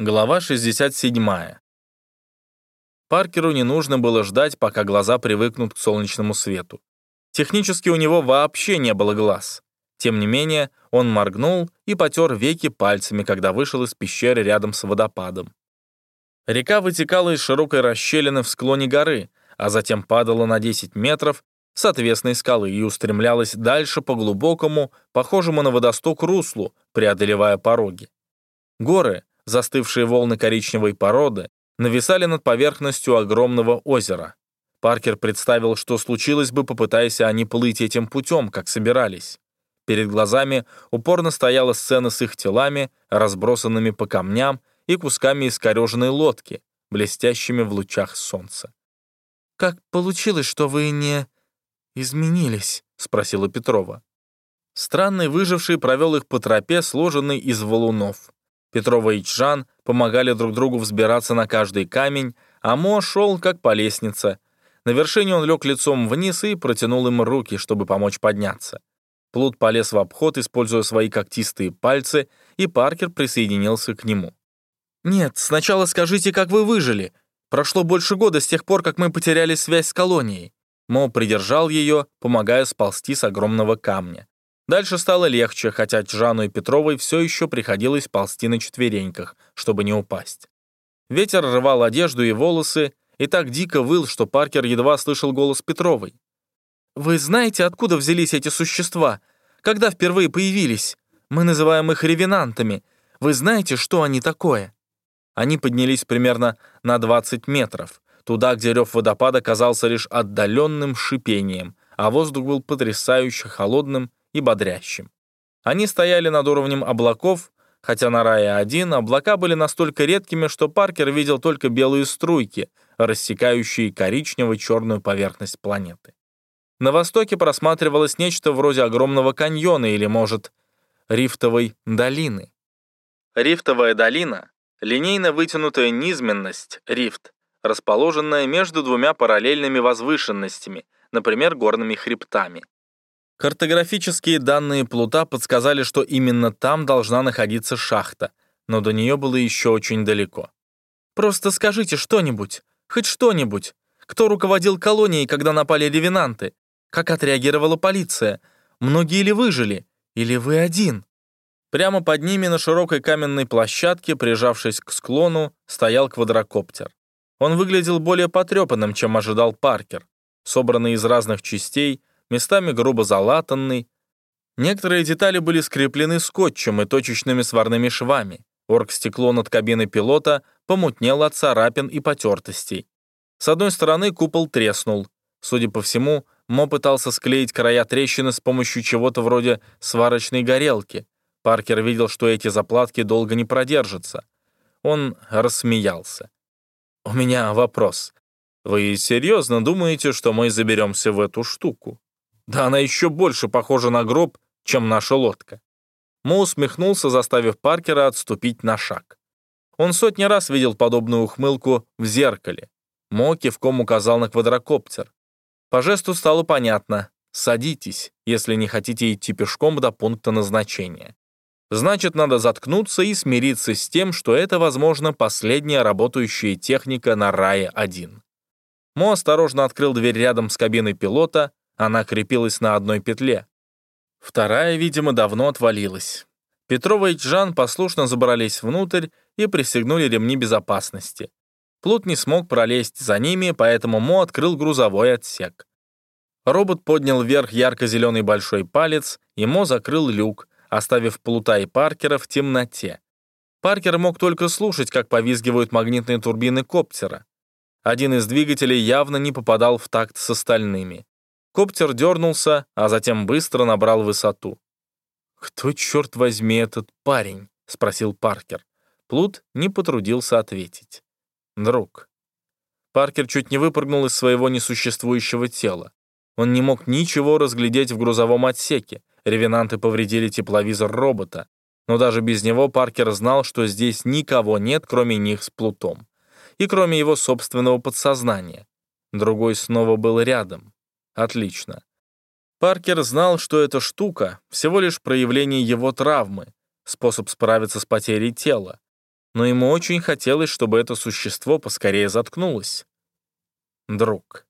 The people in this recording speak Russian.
Глава 67. Паркеру не нужно было ждать, пока глаза привыкнут к солнечному свету. Технически у него вообще не было глаз. Тем не менее, он моргнул и потер веки пальцами, когда вышел из пещеры рядом с водопадом. Река вытекала из широкой расщелины в склоне горы, а затем падала на 10 метров с отвесной скалы и устремлялась дальше по глубокому, похожему на водосток руслу, преодолевая пороги. Горы, Застывшие волны коричневой породы нависали над поверхностью огромного озера. Паркер представил, что случилось бы, попытаясь они плыть этим путем, как собирались. Перед глазами упорно стояла сцена с их телами, разбросанными по камням и кусками искореженной лодки, блестящими в лучах солнца. «Как получилось, что вы не изменились?» — спросила Петрова. Странный выживший провел их по тропе, сложенной из валунов. Петрова и Чжан помогали друг другу взбираться на каждый камень, а Мо шел как по лестнице. На вершине он лег лицом вниз и протянул им руки, чтобы помочь подняться. Плут полез в обход, используя свои когтистые пальцы, и Паркер присоединился к нему. «Нет, сначала скажите, как вы выжили. Прошло больше года с тех пор, как мы потеряли связь с колонией». Мо придержал ее, помогая сползти с огромного камня. Дальше стало легче, хотя Чжану и Петровой все еще приходилось ползти на четвереньках, чтобы не упасть. Ветер рвал одежду и волосы, и так дико выл, что Паркер едва слышал голос Петровой. «Вы знаете, откуда взялись эти существа? Когда впервые появились? Мы называем их ревенантами. Вы знаете, что они такое?» Они поднялись примерно на 20 метров, туда, где рев водопада казался лишь отдаленным шипением, а воздух был потрясающе холодным и бодрящим. Они стояли над уровнем облаков, хотя на Рае-1 облака были настолько редкими, что Паркер видел только белые струйки, рассекающие коричнево-черную поверхность планеты. На востоке просматривалось нечто вроде огромного каньона или, может, рифтовой долины. Рифтовая долина — линейно вытянутая низменность, рифт, расположенная между двумя параллельными возвышенностями, например, горными хребтами. Картографические данные Плута подсказали, что именно там должна находиться шахта, но до нее было еще очень далеко. «Просто скажите что-нибудь, хоть что-нибудь. Кто руководил колонией, когда напали ревенанты? Как отреагировала полиция? Многие ли выжили? Или вы один?» Прямо под ними на широкой каменной площадке, прижавшись к склону, стоял квадрокоптер. Он выглядел более потрепанным, чем ожидал Паркер. Собранный из разных частей, местами грубо залатанный. Некоторые детали были скреплены скотчем и точечными сварными швами. Оргстекло над кабиной пилота помутнело от царапин и потертостей. С одной стороны купол треснул. Судя по всему, Мо пытался склеить края трещины с помощью чего-то вроде сварочной горелки. Паркер видел, что эти заплатки долго не продержатся. Он рассмеялся. «У меня вопрос. Вы серьезно думаете, что мы заберемся в эту штуку?» Да она еще больше похожа на гроб, чем наша лодка. Мо усмехнулся, заставив Паркера отступить на шаг. Он сотни раз видел подобную ухмылку в зеркале. Мо кивком указал на квадрокоптер. По жесту стало понятно. Садитесь, если не хотите идти пешком до пункта назначения. Значит, надо заткнуться и смириться с тем, что это, возможно, последняя работающая техника на Рае-1. Мо осторожно открыл дверь рядом с кабиной пилота, она крепилась на одной петле. Вторая, видимо, давно отвалилась. Петрова и Джан послушно забрались внутрь и пристегнули ремни безопасности. Плут не смог пролезть за ними, поэтому Мо открыл грузовой отсек. Робот поднял вверх ярко-зеленый большой палец, и Мо закрыл люк, оставив Плута и Паркера в темноте. Паркер мог только слушать, как повизгивают магнитные турбины коптера. Один из двигателей явно не попадал в такт с остальными. Коптер дернулся, а затем быстро набрал высоту. «Кто, черт возьми, этот парень?» — спросил Паркер. Плут не потрудился ответить. «Друг». Паркер чуть не выпрыгнул из своего несуществующего тела. Он не мог ничего разглядеть в грузовом отсеке. Ревенанты повредили тепловизор робота. Но даже без него Паркер знал, что здесь никого нет, кроме них с Плутом. И кроме его собственного подсознания. Другой снова был рядом. Отлично. Паркер знал, что эта штука — всего лишь проявление его травмы, способ справиться с потерей тела. но ему очень хотелось, чтобы это существо поскорее заткнулось. Друг.